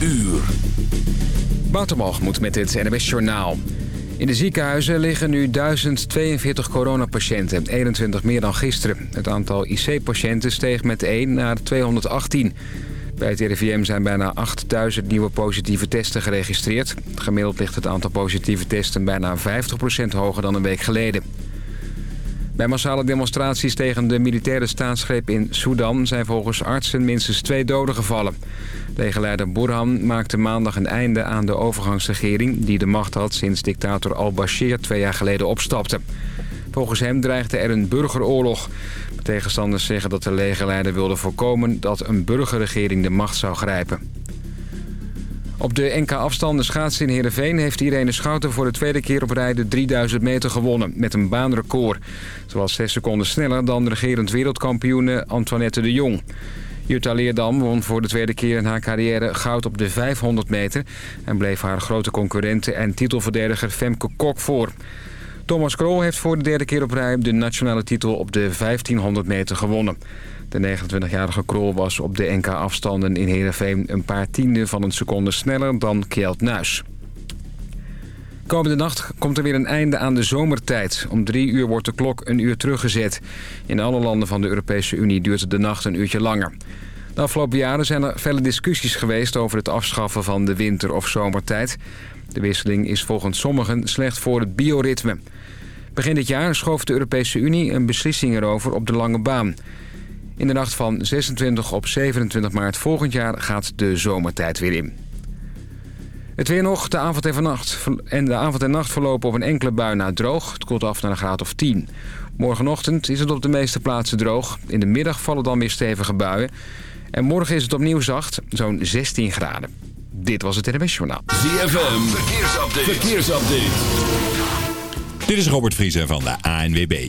uur. moet met het NWS Journaal. In de ziekenhuizen liggen nu 1042 coronapatiënten, 21 meer dan gisteren. Het aantal IC-patiënten steeg met 1 naar 218. Bij het RIVM zijn bijna 8000 nieuwe positieve testen geregistreerd. Gemiddeld ligt het aantal positieve testen bijna 50% hoger dan een week geleden. Bij massale demonstraties tegen de militaire staatsgreep in Sudan... zijn volgens artsen minstens twee doden gevallen. Legerleider Burhan maakte maandag een einde aan de overgangsregering... die de macht had sinds dictator al-Bashir twee jaar geleden opstapte. Volgens hem dreigde er een burgeroorlog. Tegenstanders zeggen dat de legerleider wilde voorkomen... dat een burgerregering de macht zou grijpen. Op de NK-afstanden schaatsen in Heerenveen heeft Irene Schouten voor de tweede keer op rijden 3000 meter gewonnen met een baanrecord. Zoals 6 seconden sneller dan de regerend wereldkampioene Antoinette de Jong. Jutta Leerdam won voor de tweede keer in haar carrière goud op de 500 meter... en bleef haar grote concurrente en titelverdediger Femke Kok voor. Thomas Krol heeft voor de derde keer op rij de nationale titel op de 1500 meter gewonnen. De 29-jarige Krol was op de NK-afstanden in Heerenveen... een paar tienden van een seconde sneller dan Kjeld Nuis. Komende nacht komt er weer een einde aan de zomertijd. Om drie uur wordt de klok een uur teruggezet. In alle landen van de Europese Unie duurt de nacht een uurtje langer. De afgelopen jaren zijn er felle discussies geweest... over het afschaffen van de winter- of zomertijd. De wisseling is volgens sommigen slecht voor het bioritme. Begin dit jaar schoof de Europese Unie een beslissing erover op de lange baan... In de nacht van 26 op 27 maart volgend jaar gaat de zomertijd weer in. Het weer nog, de avond en, vannacht, en de avond en nacht verlopen op een enkele bui naar droog. Het koelt af naar een graad of 10. Morgenochtend is het op de meeste plaatsen droog. In de middag vallen dan weer stevige buien. En morgen is het opnieuw zacht, zo'n 16 graden. Dit was het NWS Journaal. ZFM, verkeersupdate. verkeersupdate. Dit is Robert Vriezen van de ANWB.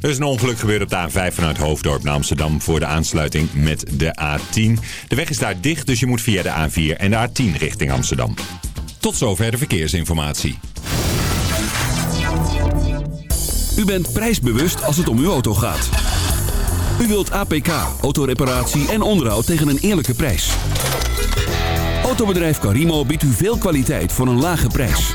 Er is een ongeluk gebeurd op de A5 vanuit Hoofddorp naar Amsterdam voor de aansluiting met de A10. De weg is daar dicht, dus je moet via de A4 en de A10 richting Amsterdam. Tot zover de verkeersinformatie. U bent prijsbewust als het om uw auto gaat. U wilt APK, autoreparatie en onderhoud tegen een eerlijke prijs. Autobedrijf Carimo biedt u veel kwaliteit voor een lage prijs.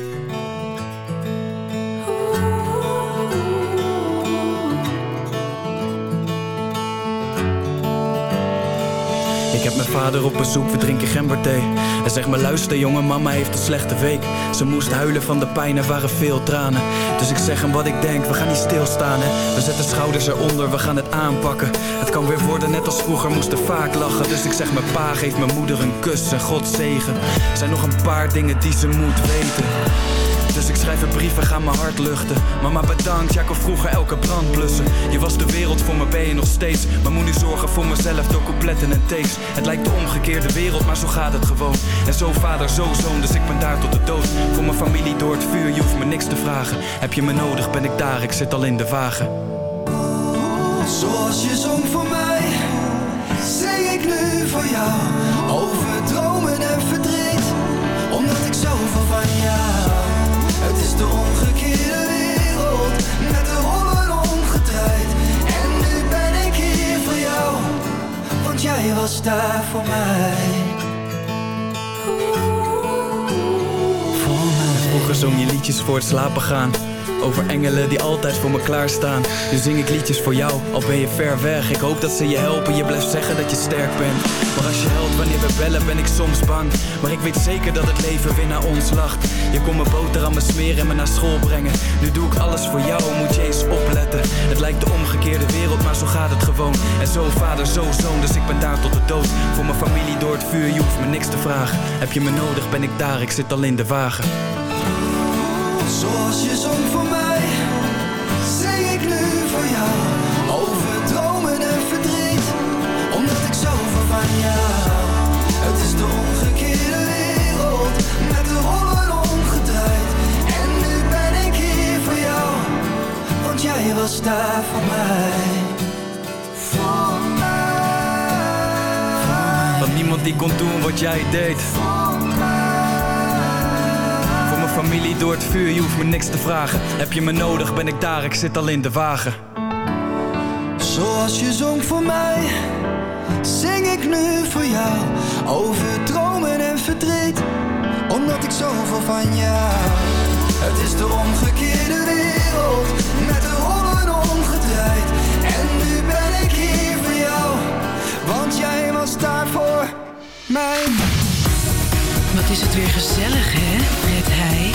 Vader op bezoek, we drinken gemberthee. Hij zegt me luister jongen, mama heeft een slechte week. Ze moest huilen van de pijn, er waren veel tranen. Dus ik zeg hem wat ik denk, we gaan niet stilstaan hè. We zetten schouders eronder, we gaan het aanpakken. Het kan weer worden net als vroeger, moesten vaak lachen. Dus ik zeg mijn pa, geef mijn moeder een kus en God zegen. Er zijn nog een paar dingen die ze moet weten. Dus ik schrijf een brief en ga mijn hart luchten. Mama bedankt, ja ik vroeger elke brand blussen. Je was de wereld voor me, ben je nog steeds. Maar moet nu zorgen voor mezelf door coupletten en takes. Het lijkt de omgekeerde wereld, maar zo gaat het gewoon. En zo vader, zo zoon, dus ik ben daar tot de dood. Voor mijn familie door het vuur, je hoeft me niks te vragen. Heb je me nodig, ben ik daar, ik zit al in de wagen. Zoals je zong voor mij, zing ik nu voor jou. Over dromen en verdriet, de omgekeerde wereld, met de rollen omgedraaid. En nu ben ik hier voor jou, want jij was daar voor mij. Voor mij. Vroeger zong je liedjes voor het slapen gaan. Over engelen die altijd voor me klaarstaan. Nu zing ik liedjes voor jou, al ben je ver weg. Ik hoop dat ze je helpen, je blijft zeggen dat je sterk bent. Maar als je helpt wanneer we bellen, ben ik soms bang. Maar ik weet zeker dat het leven weer naar ons lacht. Je kon me boter aan me smeren en me naar school brengen. Nu doe ik alles voor jou, moet je eens opletten. Het lijkt de omgekeerde wereld, maar zo gaat het gewoon. En zo vader, zo zoon, dus ik ben daar tot de dood. Voor mijn familie door het vuur, je hoeft me niks te vragen. Heb je me nodig, ben ik daar, ik zit al in de wagen. Zoals je zong voor mij, zing ik nu voor jou. Over dromen en verdriet, omdat ik zoveel van jou. Het is de omgekeerde wereld, met de rollen omgedraaid. En nu ben ik hier voor jou, want jij was daar voor mij. Voor mij. Want niemand die kon doen wat jij deed. Familie door het vuur, je hoeft me niks te vragen. Heb je me nodig, ben ik daar, ik zit al in de wagen. Zoals je zong voor mij, zing ik nu voor jou. Over dromen en verdriet, omdat ik zoveel van jou. Het is de omgekeerde wereld, is het weer gezellig, hè? Met hij.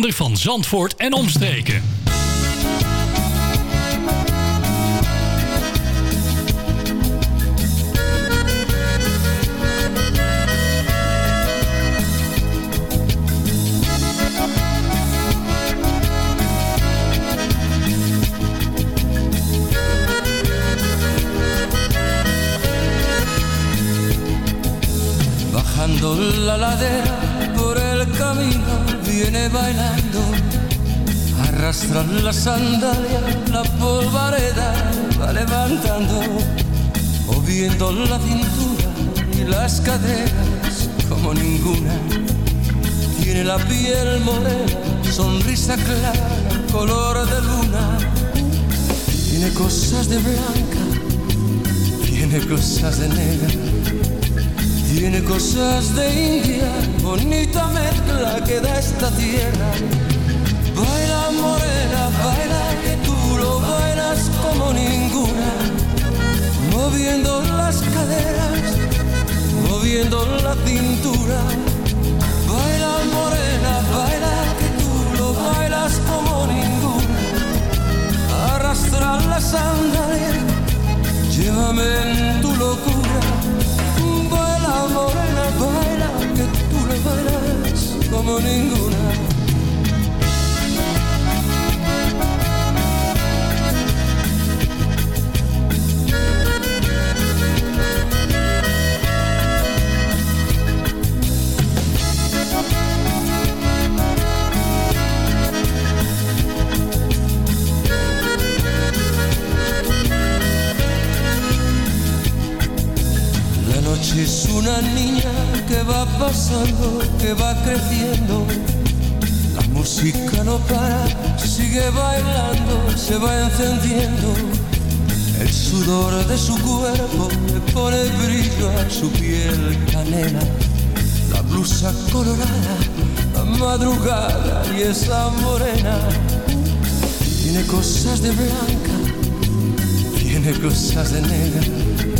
zender van Zandvoort en omstreken. Bajando la ladera por el camino viene bailando, arrastran la sandalia, la polvareda va levantando, moviendo la cintura y las caderas como ninguna. Tiene la piel morena, sonrisa clara, color de luna. Tiene cosas de blanca, tiene cosas de negra tiene cosas de India, bonita mezcla que da esta tierra. Baila morena, baila que tú lo bailas como ninguna. Moviendo las caderas, moviendo la cintura. Baila morena, baila que tú lo bailas como ninguna. Arrastra la sandalia, llévame en tu locura. Baila que tú lo bailas como ninguna. Noche es una niña que va pasando, que va creciendo. La música no para, sigue bailando, se va encendiendo. El sudor de su cuerpo le pone brillo a su piel canela. La blusa colorada, la madrugada y esa morena. Tiene cosas de blanca, tiene cosas de negra.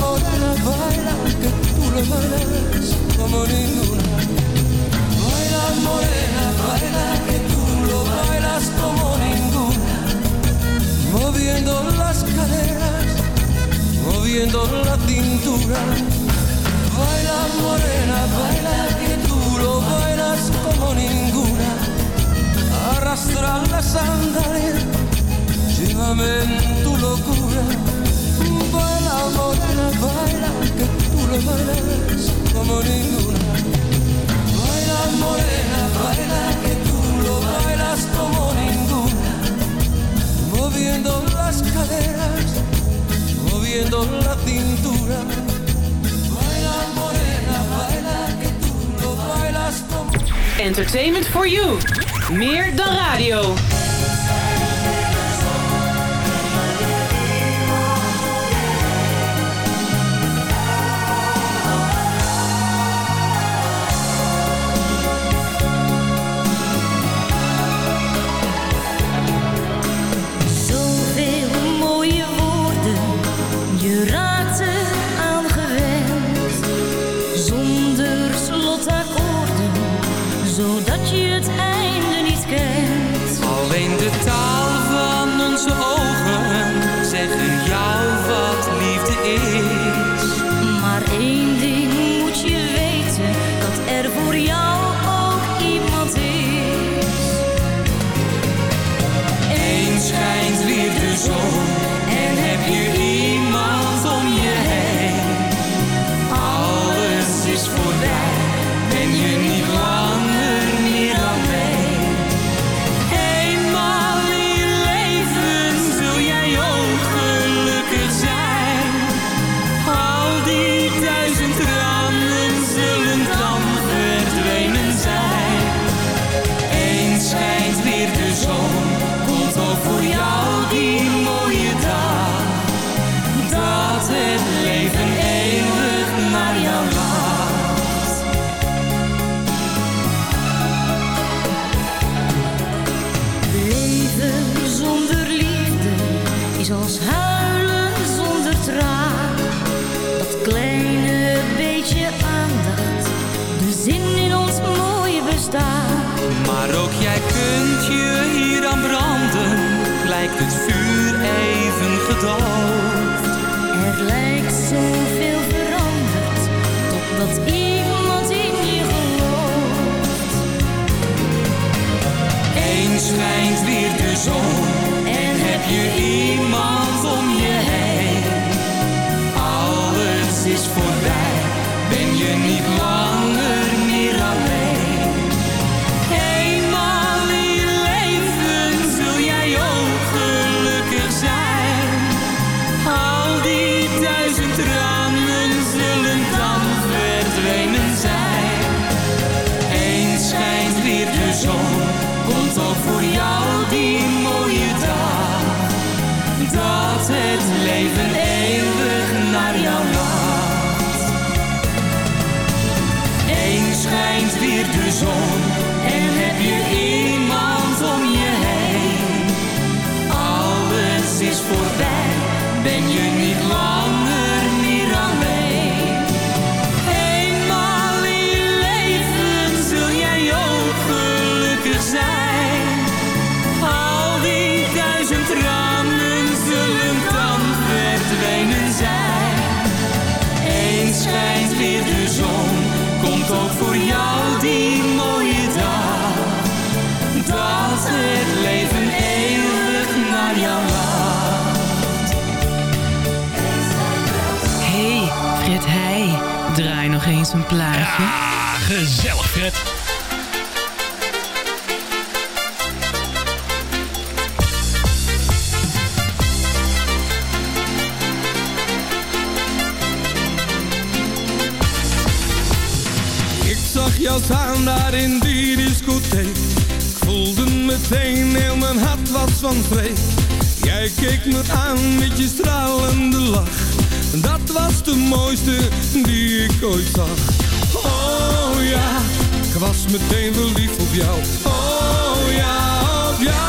Morena, baila que tú lo bailas como ninguna. Baila morena, baila que tú lo bailas como ninguna. Moviendo las caderas, moviendo la cintura. Baila morena, baila que tú lo bailas como ninguna. Arrastra la sandalia, llévame en tu locura. Morena, baila que tú lo bailas como ninguna. Baila morena, baila que tú lo bailas como ninguna. Moviendo las caderas, moviendo la cintura. Baila morena, baila que tú lo bailas como Entertainment for you. Meer dan radio. Even heel mijn hart was van streek. Jij keek me aan met je stralende lach. Dat was de mooiste die ik ooit zag. Oh ja, ik was meteen verliefd op jou. Oh ja, op jou.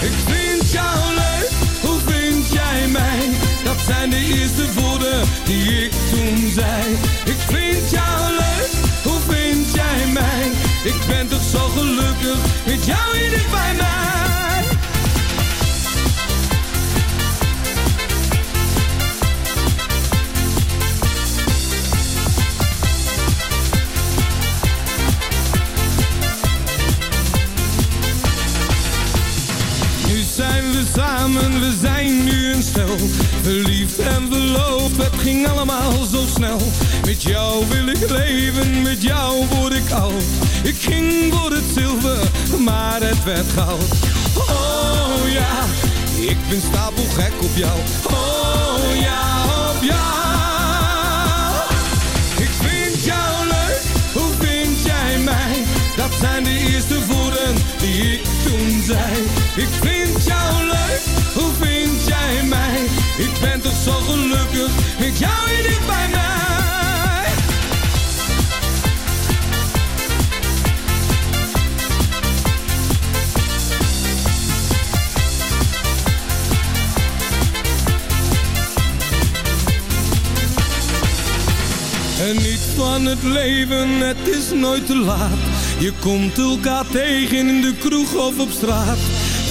Ik vind jou leuk, hoe vind jij mij? Dat zijn de eerste woorden die ik toen zei. Ik vind jou leuk, hoe vind jij mij? Ik ben toch zo gelukkig met jou hier dicht bij mij. Nu zijn we samen, we zijn nu een stel. Verliefd en verloofd, het ging allemaal zo snel. Met jou wil ik leven, met jou word ik oud. Ik ging voor het zilver, maar het werd goud. Oh ja, ik ben stapelgek op jou. Oh ja, op jou. Ik vind jou leuk, hoe vind jij mij? Dat zijn de eerste woorden die ik toen zei. Ik vind jou leuk, hoe vind Ik ben toch zo gelukkig met jou hier dicht bij mij. En niet van het leven, het is nooit te laat. Je komt elkaar tegen in de kroeg of op straat.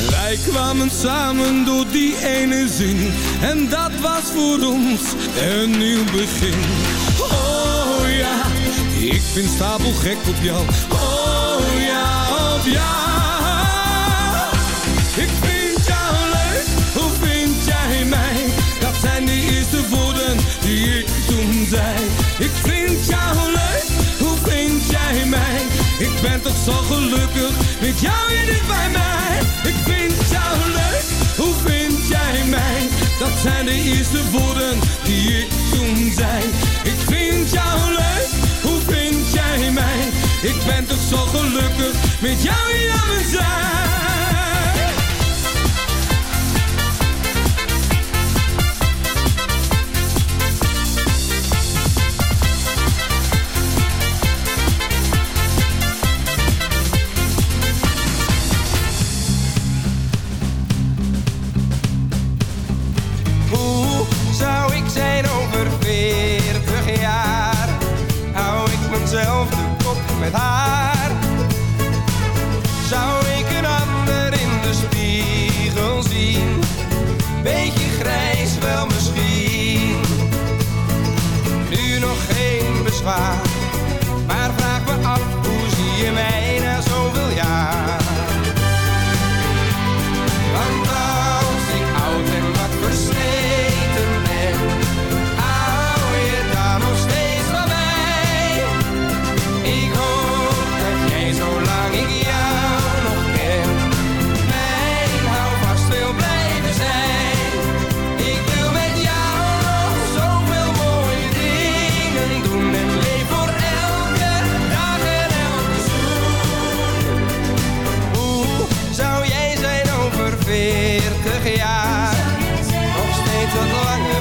Wij kwamen samen door die ene zin. En dat was voor ons een nieuw begin. Oh ja, ik ben stapelgek op jou. Oh ja, op jou. Ik vind jou leuk, hoe vind jij mij? Dat zijn de eerste woorden die ik toen zei. Ik vind jou leuk, Ik ben toch zo gelukkig met jou hier dicht bij mij. Ik vind jou leuk, hoe vind jij mij? Dat zijn de eerste woorden die ik toen zei. Ik vind jou leuk, hoe vind jij mij? Ik ben toch zo gelukkig met jou hier aan mijn. Jaar? Nog steeds dat lange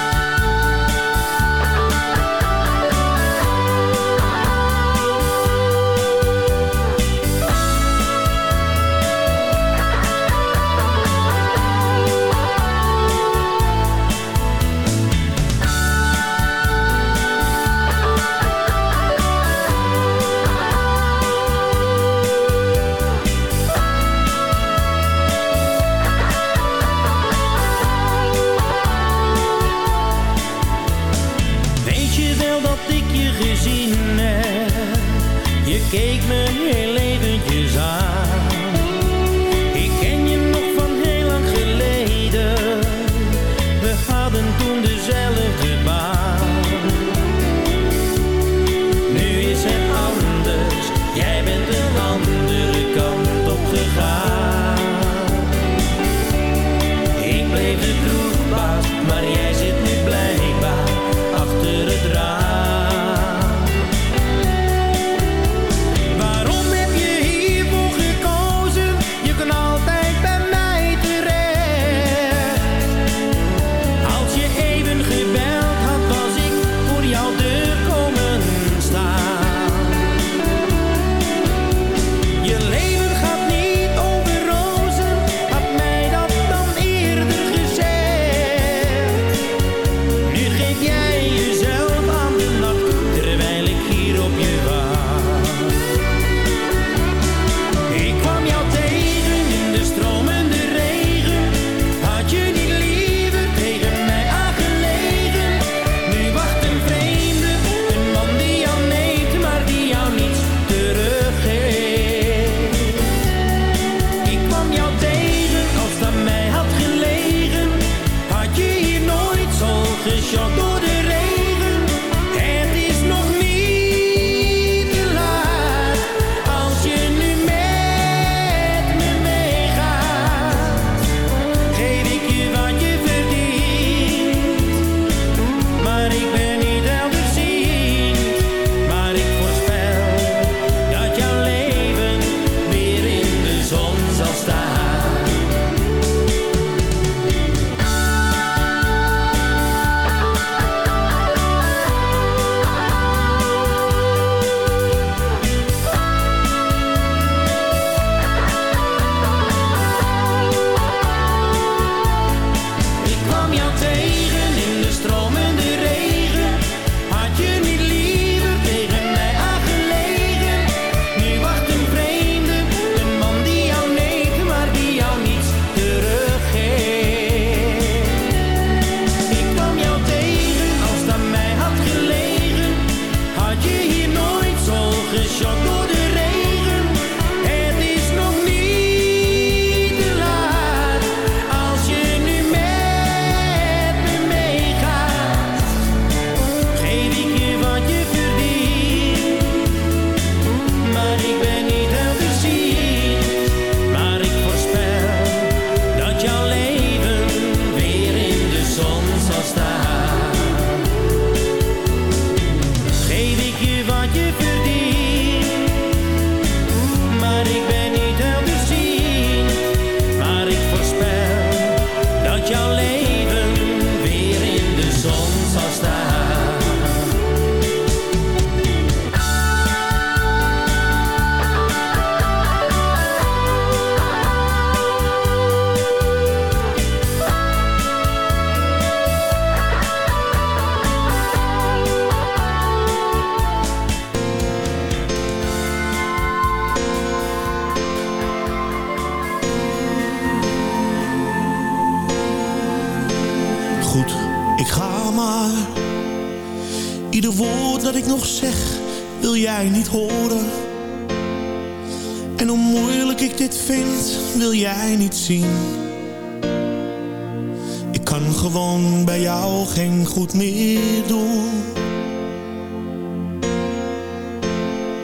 horen. En hoe moeilijk ik dit vind wil jij niet zien. Ik kan gewoon bij jou geen goed meer doen.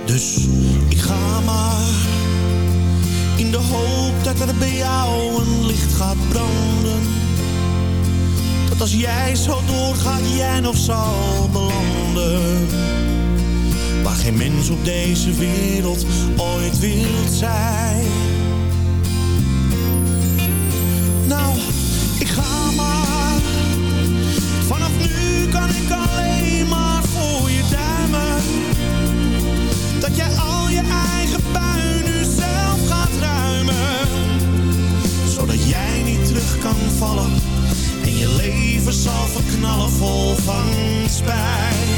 Dus ik ga maar In de hoop dat er bij jou een licht gaat branden. Dat als jij zo doorgaat jij nog zal belanden geen mens op deze wereld ooit wilt zijn. Nou, ik ga maar. Vanaf nu kan ik alleen maar voor je duimen. Dat jij al je eigen puin nu zelf gaat ruimen. Zodat jij niet terug kan vallen. En je leven zal verknallen vol van spijt.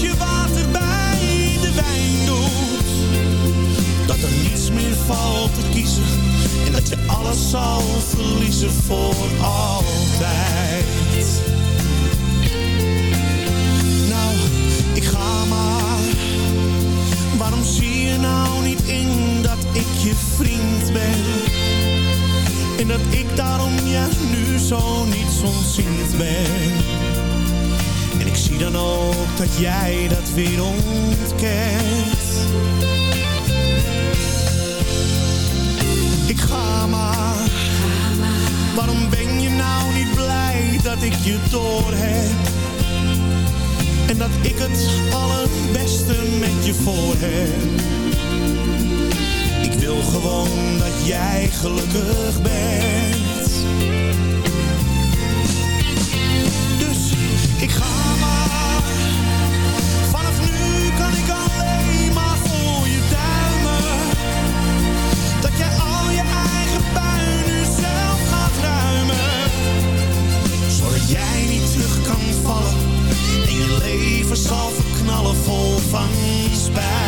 Je water bij de wijn doet, dat er niets meer valt te kiezen en dat je alles zal verliezen voor altijd. Nou, ik ga maar. Waarom zie je nou niet in dat ik je vriend ben? En dat ik daarom juist nu zo niet ontziend ben. Dan ook dat jij dat weer ontkent. Ik ga maar. Waarom ben je nou niet blij dat ik je door heb? En dat ik het allerbeste met je voor heb. Ik wil gewoon dat jij gelukkig bent. Leven zal verknallen vol van spijt.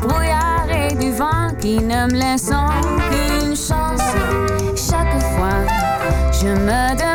brouillard et du vent qui ne me laissent aucune chance. Chaque fois, je me demande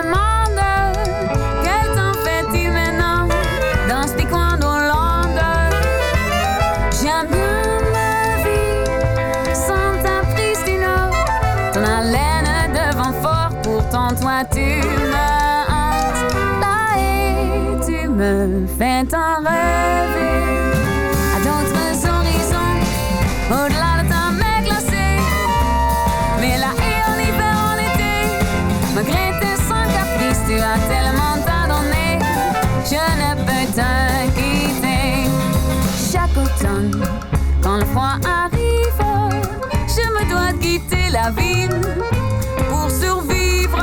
pour survivre.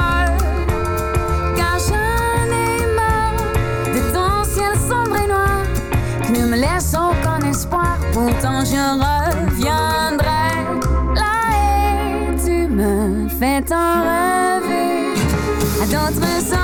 Car j'en ai marre de ton ciel sombre et noir qui ne me laisse aucun espoir. Pourtant, je reviendrai là et tu me fais t'en rêver à d'autres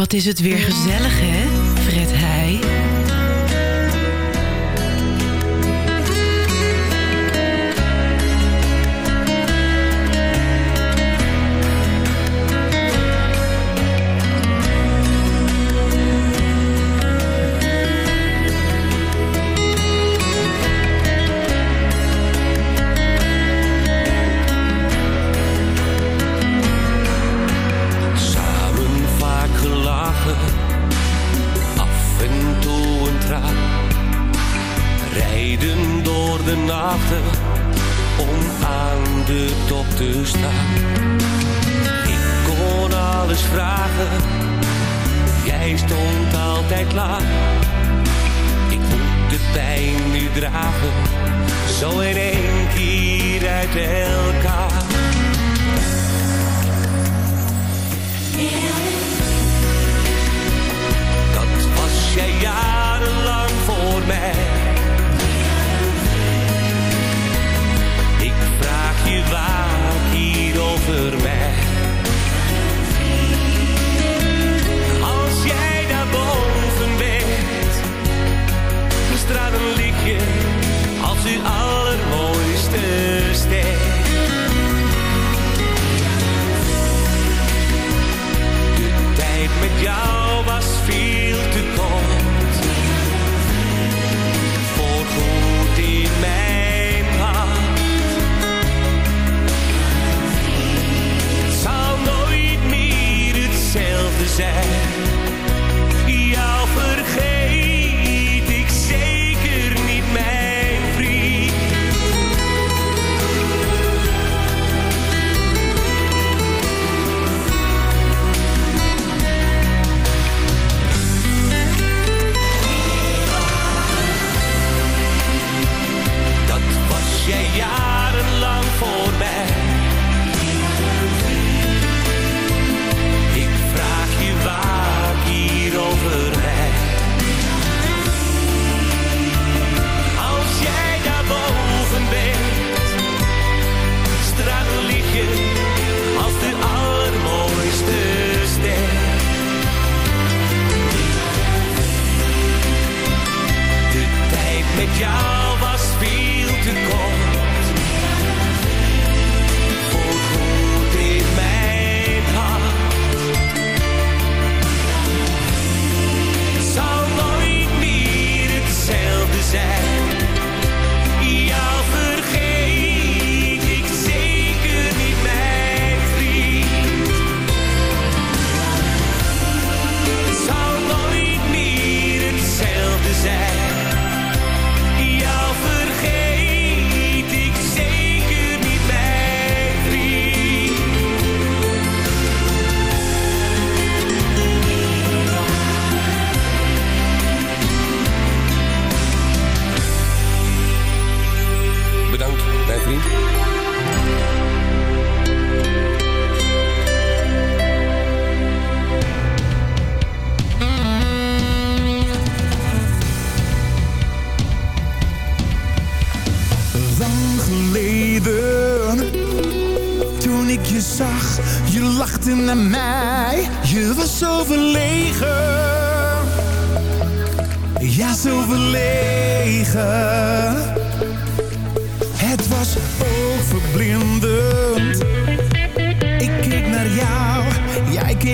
Wat is het weer gezellig, hè?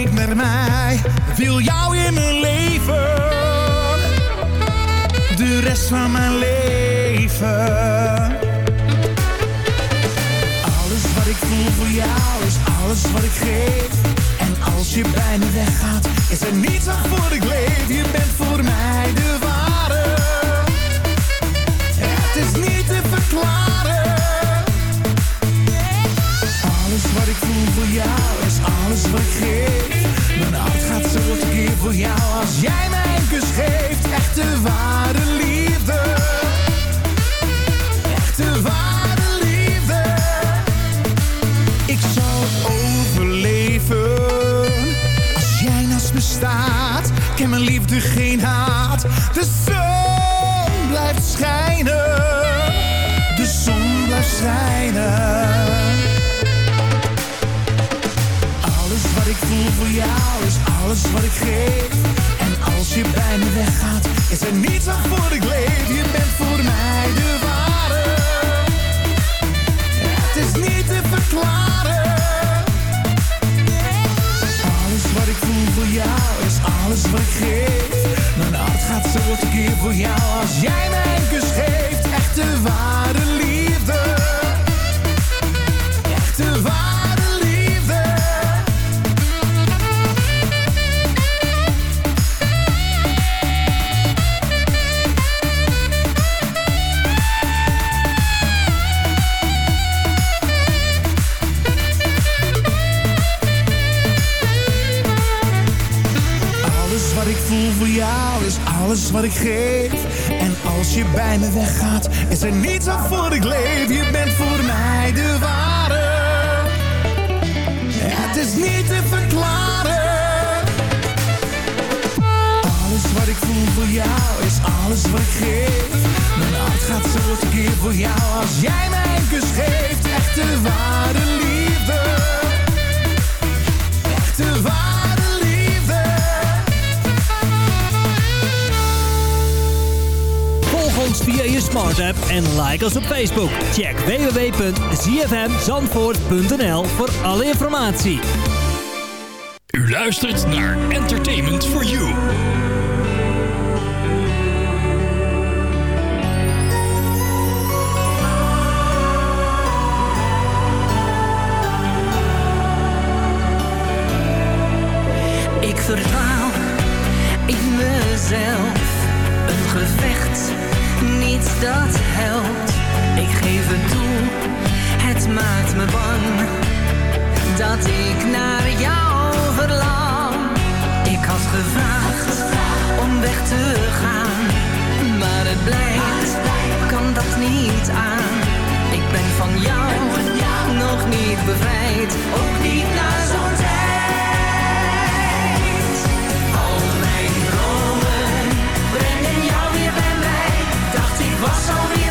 Ik met mij. Wil jou in mijn leven. De rest van mijn leven. Alles wat ik voel voor jou is alles wat ik geef. En als je bij me weggaat, is er niets waarvoor ik leef. Je bent voor mij de ware. Het is niet te verklaren. Alles wat ik voel voor jou is alles wat ik geef. Mijn hart gaat zo keer voor jou als jij mij een kus geeft. Echte ware liefde. Echte ware liefde. Ik zal overleven als jij naast me staat. Ken mijn liefde geen haat. De zon blijft schijnen. De zon blijft schijnen. Ik voel voor jou is alles wat ik geef. En als je bij me weggaat, is er niets waarvoor ik leef. Je bent voor mij de ware. Het is niet te verklaren. Alles wat ik voel voor jou is alles wat ik geef. Mijn hart gaat zo keer voor jou als jij mij een kus geeft. Echte ware liefde. En als je bij me weggaat, is er niets waarvoor ik leef. Je bent voor mij de ware. Het is niet te verklaren. Alles wat ik voel voor jou is alles wat ik geef. Mijn hart gaat zo keer voor jou als jij mij een kus geeft. Echte ware liefde. Echte ware Volg ons via je smart app en like ons op Facebook. Check www.zfmzandvoort.nl voor alle informatie. U luistert naar Entertainment for You. Ik dat helpt. Ik geef het toe, het maakt me bang. Dat ik naar jou verlang. Ik had gevraagd om weg te gaan. Maar het blijkt, kan dat niet aan. Ik ben van jou, nog niet bevrijd. Ook niet na zo'n tijd. Dacht ik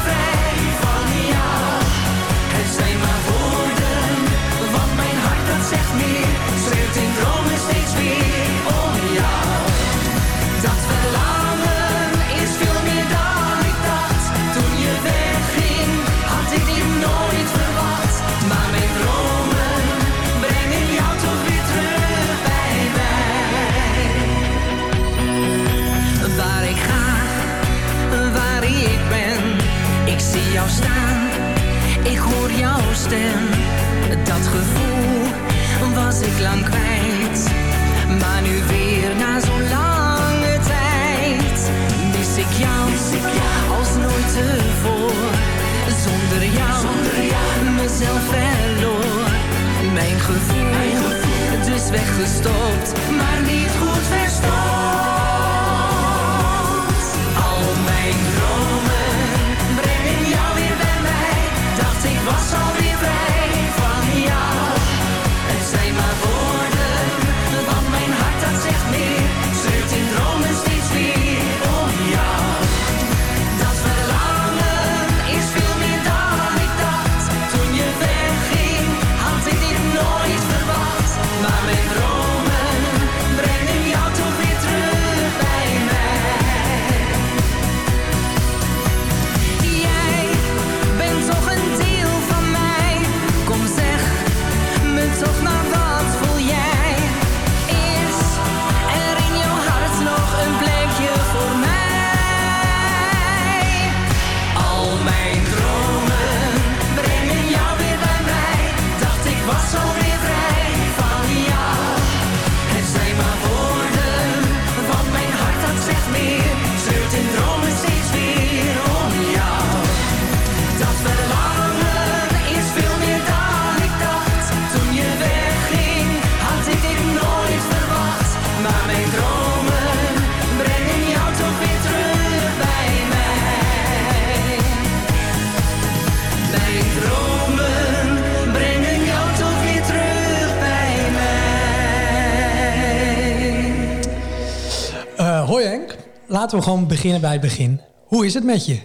laten we gewoon beginnen bij het begin. Hoe is het met je?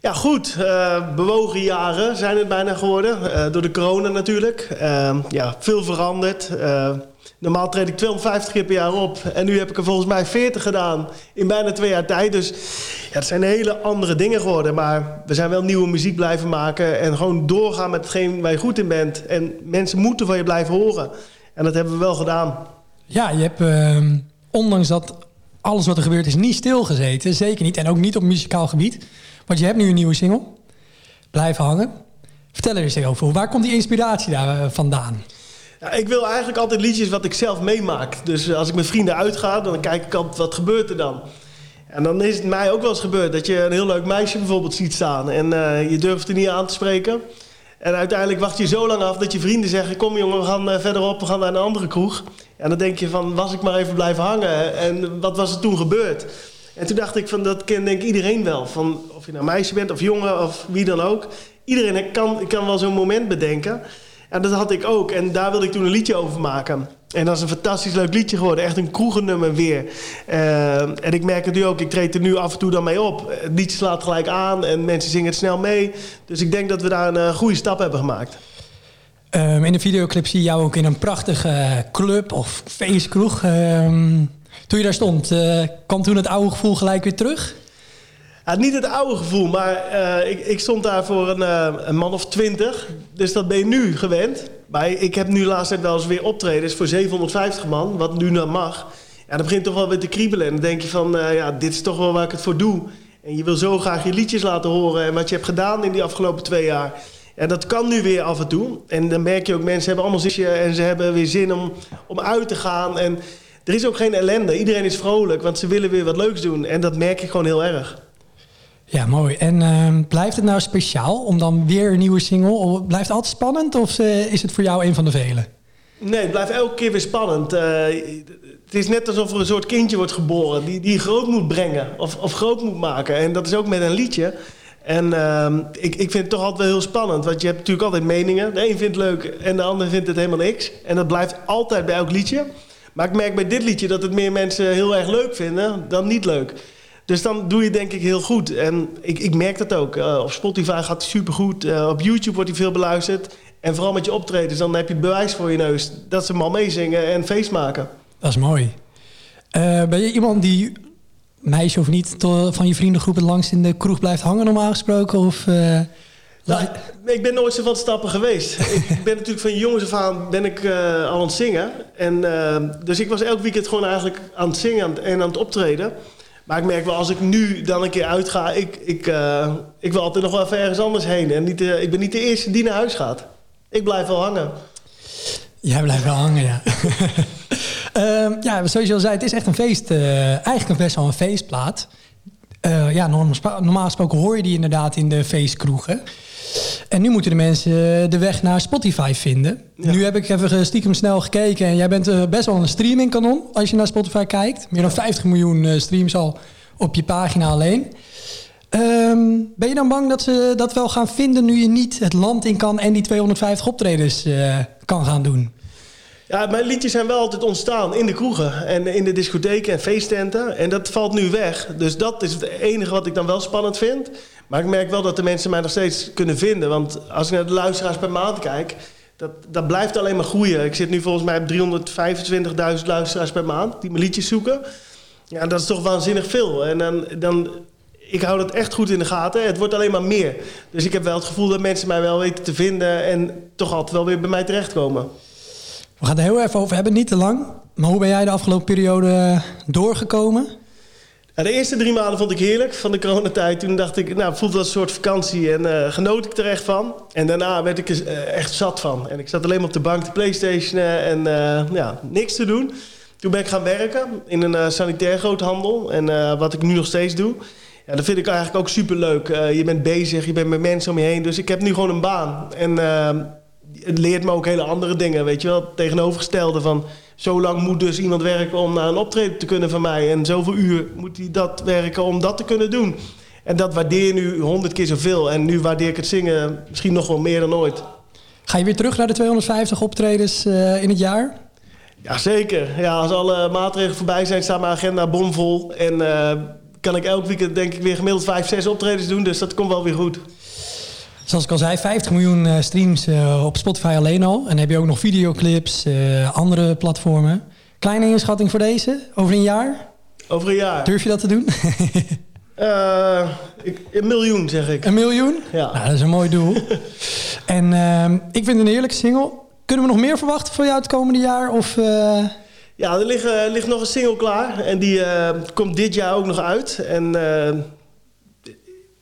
Ja, goed. Eh, bewogen jaren zijn het bijna geworden. Eh, door de corona natuurlijk. Eh, ja, veel veranderd. Normaal treed ik 250 keer per jaar op. En nu heb ik er volgens mij 40 gedaan in bijna twee jaar tijd. Dus ja, het zijn hele andere dingen geworden. Maar we zijn wel nieuwe muziek blijven maken. En gewoon doorgaan met hetgeen waar je goed in bent. En mensen moeten van je blijven horen. En dat hebben we wel gedaan. Ja, je hebt, ehm, ondanks dat alles wat er gebeurt is, niet stilgezeten. Zeker niet. En ook niet op muzikaal gebied. Want je hebt nu een nieuwe single. Blijven hangen. Vertel er eens over. Waar komt die inspiratie daar eh, vandaan? Ik wil eigenlijk altijd liedjes wat ik zelf meemaak. Dus eh, als ik met vrienden uitga, dan kijk ik altijd wat gebeurt er dan. En dan is het mij ook wel eens gebeurd dat je een heel leuk meisje bijvoorbeeld ziet staan. En eh, je durft er niet aan te spreken. En uiteindelijk wacht je zo lang af dat je vrienden zeggen... kom jongen, we gaan eh, verderop, we gaan naar een andere kroeg. En dan denk je van, was ik maar even blijven hangen? En wat was er toen gebeurd? En toen dacht ik van, dat kent denk ik iedereen wel. Van, of je nou meisje bent of jongen of wie dan ook. Iedereen kan, kan wel zo'n moment bedenken. En dat had ik ook. En daar wilde ik toen een liedje over maken. En dat is een fantastisch leuk liedje geworden. Echt een kroegennummer weer. Eh, en ik merk het nu ook. Ik treed er nu af en toe dan mee op. Het liedje slaat gelijk aan. En mensen zingen het snel mee. Dus ik denk dat we daar een eh, goede stap hebben gemaakt. Ehm, in de videoclip zie je jou ook in een prachtige club of feestkroeg. Ehm, toen je daar stond, eh, kwam toen het oude gevoel gelijk weer terug? Niet het oude gevoel, maar eh, ik, ik stond daar voor een, eh, een man of twintig. Dus dat ben je nu gewend. Maar ik heb nu laatst tijd wel eens weer optredens voor 750 man, wat nu dan mag. Ja, dan begint toch wel weer te kriebelen. En dan denk je van, eh, ja, dit is toch wel waar ik het voor doe. En je wil zo graag je liedjes laten horen en wat je hebt gedaan in die afgelopen twee jaar. En dat kan nu weer af en toe. En dan merk je ook, mensen hebben allemaal zin en ze hebben weer zin om, om uit te gaan. En er is ook geen ellende. Iedereen is vrolijk, want ze willen weer wat leuks doen. En dat merk ik gewoon heel erg. Ja, mooi. En ehm, blijft het nou speciaal om dan weer een nieuwe single? Blijft het altijd spannend of eh, is het voor jou een van de vele? Nee, het blijft elke keer weer spannend. Eh, het is net alsof er een soort kindje wordt geboren... die, die groot moet brengen of, of groot moet maken. En dat is ook met een liedje. En ehm, ik, ik vind het toch altijd wel heel spannend. Want je hebt natuurlijk altijd meningen. De een vindt het leuk en de ander vindt het helemaal niks. En dat blijft altijd bij elk liedje. Maar ik merk bij dit liedje dat het meer mensen heel erg leuk vinden... dan niet leuk. Dus dan doe je denk ik heel goed. En ik, ik merk dat ook. Eh, op Spotify gaat het supergoed. Uh, op YouTube wordt hij veel beluisterd. En vooral met je optredens, dan heb je het bewijs voor je neus... dat ze hem al meezingen en feest maken. Dat is mooi. Eh, ben je iemand die, meisje of niet, van je vriendengroep het langst in de kroeg blijft hangen normaal gesproken? Of, Nou, ik ben nooit zo van stappen geweest. ik ben natuurlijk van jongens af aan ben ik, al aan het zingen. En, dus ik was elk weekend gewoon eigenlijk aan het zingen en aan het optreden. Maar ik merk wel, als ik nu dan een keer uitga... ik, ik, eh, ik wil altijd nog wel even ergens anders heen. En niet, eh, ik ben niet de eerste die naar huis gaat. Ik blijf wel hangen. Jij blijft wel hangen, ja. Ehm, ja, zoals je al zei, het is echt een feest. eh, eigenlijk een best wel een feestplaat. Ja, normaal gesproken hoor je die inderdaad in de feestkroegen. En nu moeten de mensen eh, de weg naar Spotify vinden. Nu heb ik even stiekem snel gekeken. En jij bent eh, best wel een streamingkanon als je naar Spotify kijkt. Meer dan 50 miljoen eh, streams al op je pagina alleen. Ehm, ben je dan bang dat ze dat wel gaan vinden nu je niet het land in kan en die 250 optredens kan gaan doen? Ja, mijn liedjes zijn wel altijd ontstaan in de kroegen en in de discotheken en feesttenten. En dat valt nu weg. Dus dat is het enige wat ik dan wel spannend vind. Maar ik merk wel dat de mensen mij nog steeds kunnen vinden. Want als ik naar de luisteraars per maand kijk, dat, dat blijft alleen maar groeien. Ik zit nu volgens mij op 325.000 luisteraars per maand die mijn liedjes zoeken. Ja, dat is toch waanzinnig veel. En dan, dan, ik hou dat echt goed in de gaten. Het wordt alleen maar meer. Dus ik heb wel het gevoel dat mensen mij wel weten te vinden... en toch altijd wel weer bij mij terechtkomen. We gaan er heel even over hebben, niet te lang. Maar hoe ben jij de afgelopen periode eh, doorgekomen? De eerste drie maanden vond ik heerlijk van de coronatijd. Toen dacht ik, nou, voelde als een soort vakantie en eh, genoot ik er echt van. En daarna werd ik er eh, echt zat van. En ik zat alleen maar op de bank te playstationen en eh, ja, niks te doen. Toen ben ik gaan werken in een sanitair groothandel. En wat ik nu nog steeds doe. Ja, dat vind ik eigenlijk ook superleuk. Eh je bent bezig, je bent met mensen om je heen. Dus ik heb nu gewoon een baan. En het leert me ook hele andere dingen, weet je wel. Tegenovergestelde van... zo lang moet dus iemand werken om naar een optreden te kunnen van mij. En zoveel uur moet hij dat werken om dat te kunnen doen. En dat waardeer je nu honderd keer zoveel. En nu waardeer ik het zingen misschien nog wel meer dan ooit. Ga je weer terug naar de 250 optredens eh, in het jaar? Ja, zeker. Ja, als alle maatregelen voorbij zijn, staat mijn agenda bomvol. En eh, kan ik elk weekend denk ik weer gemiddeld 5, 6 optredens doen. Dus dat komt wel weer goed. Zoals ik al zei, 50 miljoen eh, streams eh, op Spotify alleen al. En dan heb je ook nog videoclips, eh, andere platformen. Kleine inschatting voor deze, over een jaar? Over een jaar. Durf je dat te doen? Ik, een miljoen, zeg ik. Een miljoen? Ja. Nou, dat is een mooi doel. en ehm, ik vind het een heerlijke single. Kunnen we nog meer verwachten van jou het komende jaar? Of, Ja, er ligt, ligt nog een single klaar. En die komt dit jaar ook nog uit. En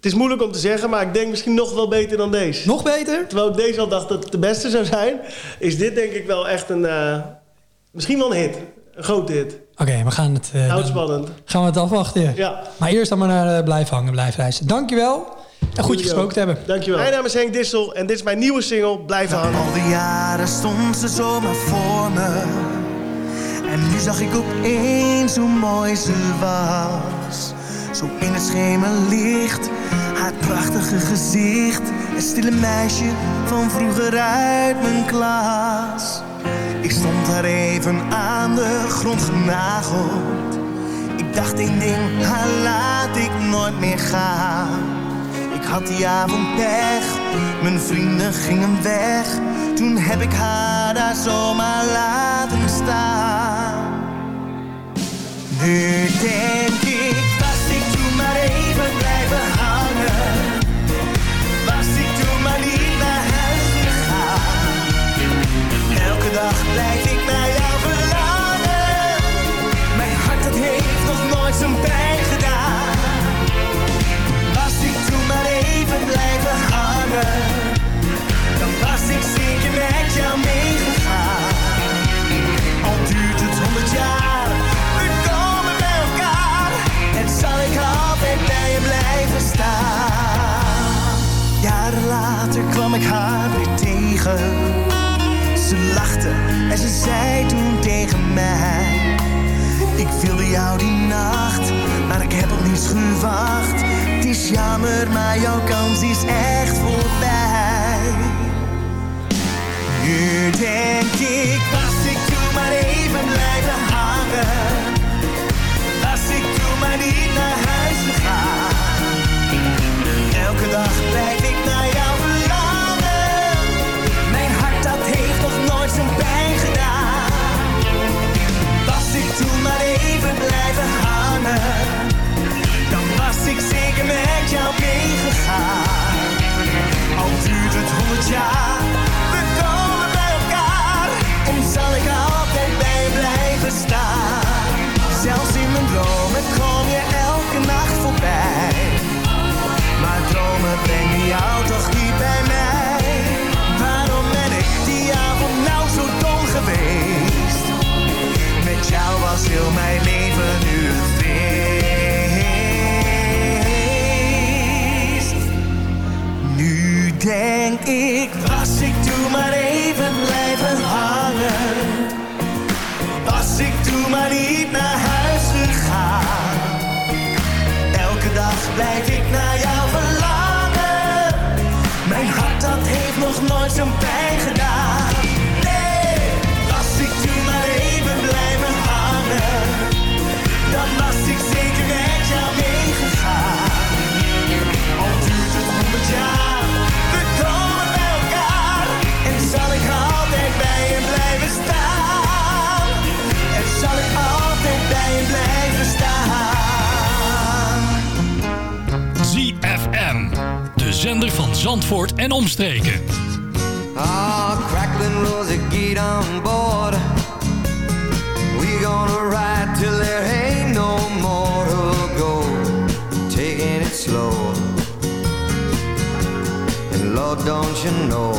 het is moeilijk om te zeggen, maar ik denk misschien nog wel beter dan deze. Nog beter? Terwijl ik deze al dacht dat het de beste zou zijn, is dit denk ik wel echt een... eh, misschien wel een hit. Een grote hit. Oké, we gaan het, eh, Houd dan- spannend. gaan we het afwachten. Ja. Maar eerst dan maar naar uh, blijven hangen, blijven reizen. Dankjewel. En goed je gesproken te hebben. Dankjewel. Mijn naam is Henk Dissel en dit is mijn nieuwe single, Blijven hangen. Al die jaren stond ze zomaar voor me. En nu zag ik opeens hoe mooi ze was. Zo in het schemerlicht, haar prachtige gezicht. Het stille meisje van vroeger uit mijn klas. Ik stond daar even aan de grond genageld. Ik dacht één ding, haar laat ik nooit meer gaan. Ik had die avond pech, mijn vrienden gingen weg. Toen heb ik haar daar zomaar laten staan. Nu denk ik, en ze zei toen tegen mij. Ik wilde jou die nacht, maar ik heb op niets gewacht. Het is jammer, maar jouw kans is echt voorbij. Zender van Zandvoort en omstreken. Ah, crackling rosy, get on board. We gonna ride till there ain't no more to go. Taking it slow. And Lord, don't you know,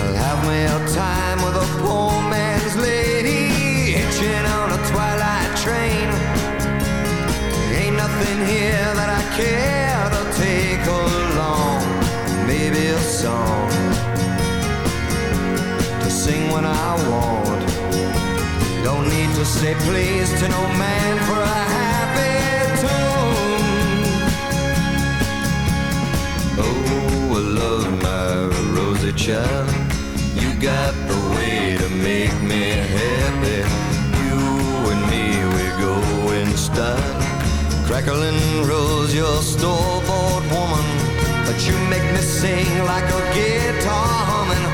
I'll have me a time with a poor man's lady. Hitching on a twilight train. Ain't nothing here that I care to say please to no man for a happy tune. Oh, I love my Rosie child. You got the way to make me happy. You and me, we go in style. Crackling rose, your store-bought woman. But you make me sing like a guitar humming.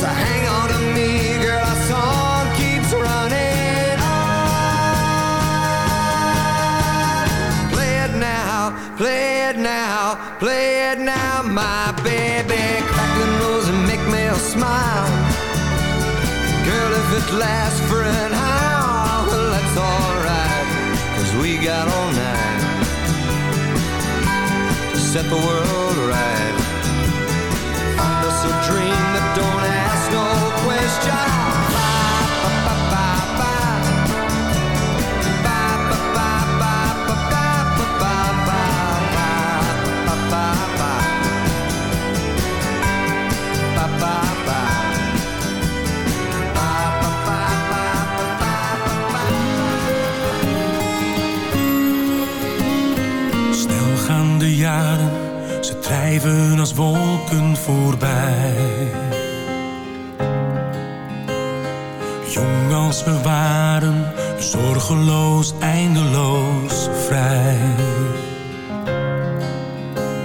So hang on to me, girl, our song keeps running on. Play it now, play it now, play it now, my baby. Crackling rose and make me smile. Girl, if it lasts for an hour, well, that's alright. Cause we got all night to set the world right. Drijven als wolken voorbij. Jong als we waren, zorgeloos, eindeloos vrij.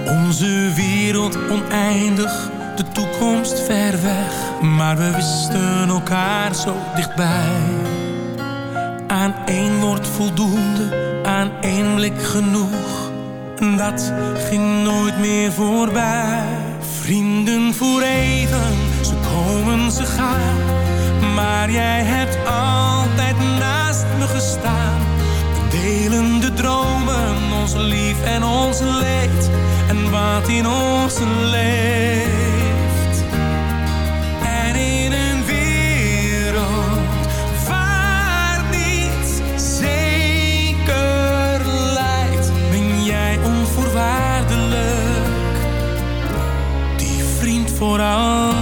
Onze wereld oneindig, de toekomst ver weg. Maar we wisten elkaar zo dichtbij. Aan één woord voldoende, aan één blik genoeg. Dat ging nooit meer voorbij. Vrienden voor even, ze komen, ze gaan. Maar jij hebt altijd naast me gestaan. We delen de dromen, ons lief en ons leed. En wat in ons leeft. Vriend